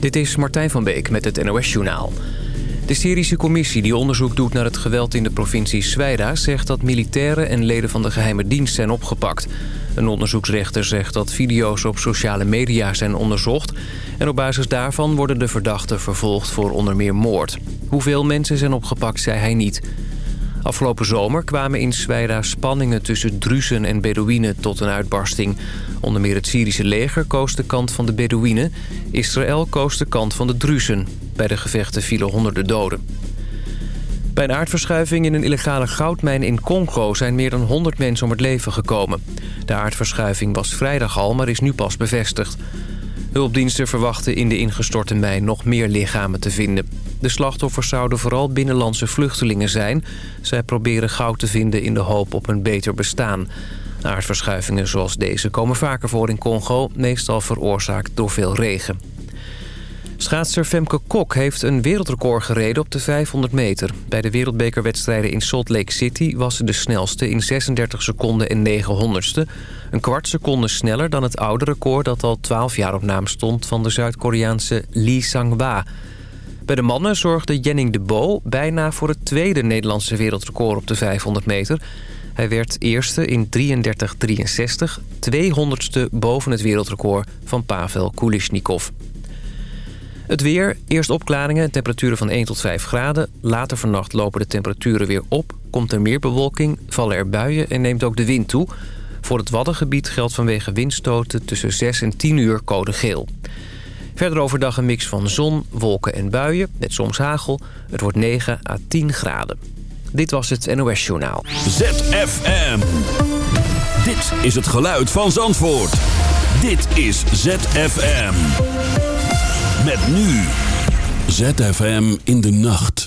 Dit is Martijn van Beek met het NOS-journaal. De Syrische commissie die onderzoek doet naar het geweld in de provincie Zwijda... zegt dat militairen en leden van de geheime dienst zijn opgepakt. Een onderzoeksrechter zegt dat video's op sociale media zijn onderzocht... en op basis daarvan worden de verdachten vervolgd voor onder meer moord. Hoeveel mensen zijn opgepakt, zei hij niet... Afgelopen zomer kwamen in Zwijda spanningen tussen Druzen en Bedouinen tot een uitbarsting. Onder meer het Syrische leger koos de kant van de Bedouinen. Israël koos de kant van de Druzen. Bij de gevechten vielen honderden doden. Bij een aardverschuiving in een illegale goudmijn in Congo... zijn meer dan 100 mensen om het leven gekomen. De aardverschuiving was vrijdag al, maar is nu pas bevestigd. Hulpdiensten verwachten in de ingestorte mijn nog meer lichamen te vinden. De slachtoffers zouden vooral binnenlandse vluchtelingen zijn. Zij proberen goud te vinden in de hoop op een beter bestaan. Aardverschuivingen zoals deze komen vaker voor in Congo... meestal veroorzaakt door veel regen. Schaatser Femke Kok heeft een wereldrecord gereden op de 500 meter. Bij de wereldbekerwedstrijden in Salt Lake City was ze de snelste in 36 seconden en 900ste. Een kwart seconde sneller dan het oude record dat al 12 jaar op naam stond van de Zuid-Koreaanse Lee Sang-wa. Bij de mannen zorgde Jenning de Bo bijna voor het tweede Nederlandse wereldrecord op de 500 meter. Hij werd eerste in 33-63, 200ste boven het wereldrecord van Pavel Kulishnikov. Het weer, eerst opklaringen, temperaturen van 1 tot 5 graden. Later vannacht lopen de temperaturen weer op. Komt er meer bewolking, vallen er buien en neemt ook de wind toe. Voor het Waddengebied geldt vanwege windstoten tussen 6 en 10 uur code geel. Verder overdag een mix van zon, wolken en buien, met soms hagel. Het wordt 9 à 10 graden. Dit was het NOS Journaal. ZFM. Dit is het geluid van Zandvoort. Dit is ZFM. Met nu. ZFM in de nacht.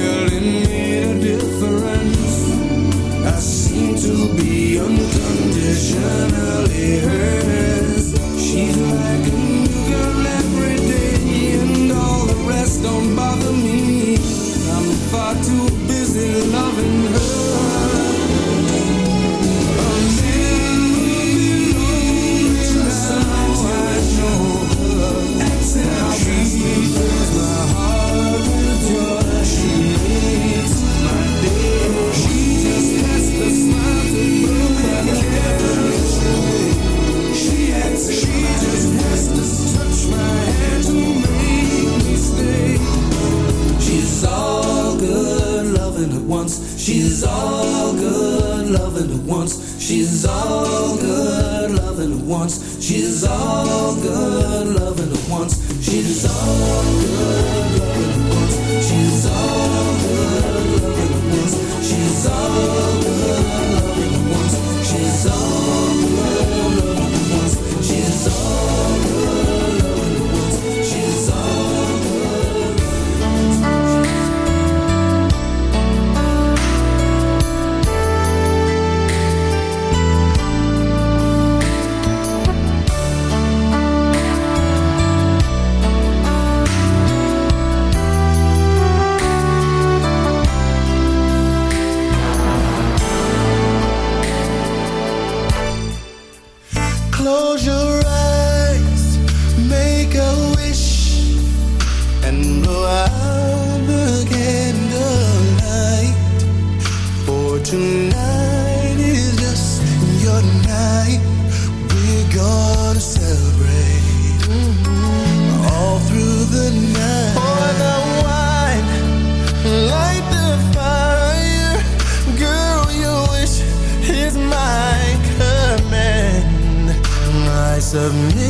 Made a difference. I seem to be unconditionally hurt. celebrate all through the night. Pour the wine, light the fire, girl. Your wish is my command. I submit.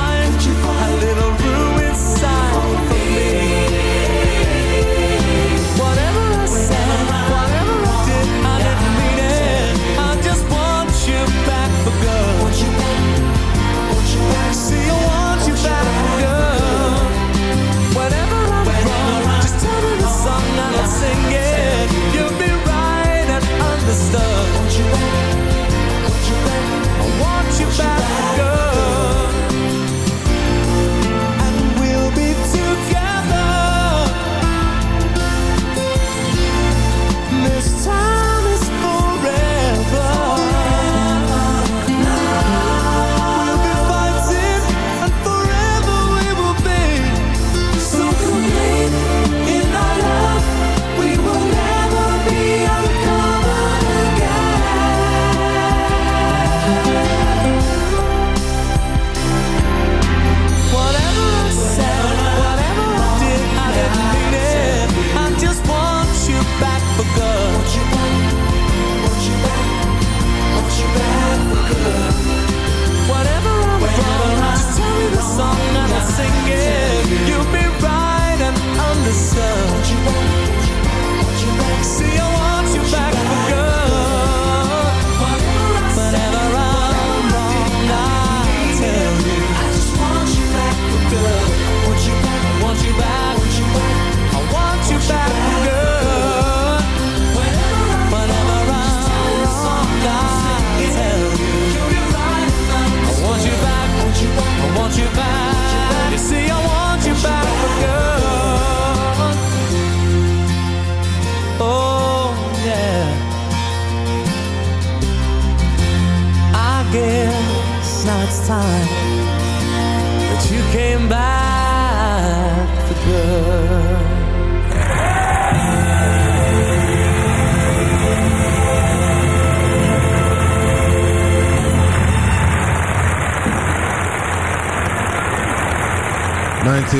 that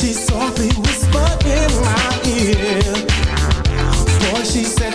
She softly whispered in my ear. Boy, she said,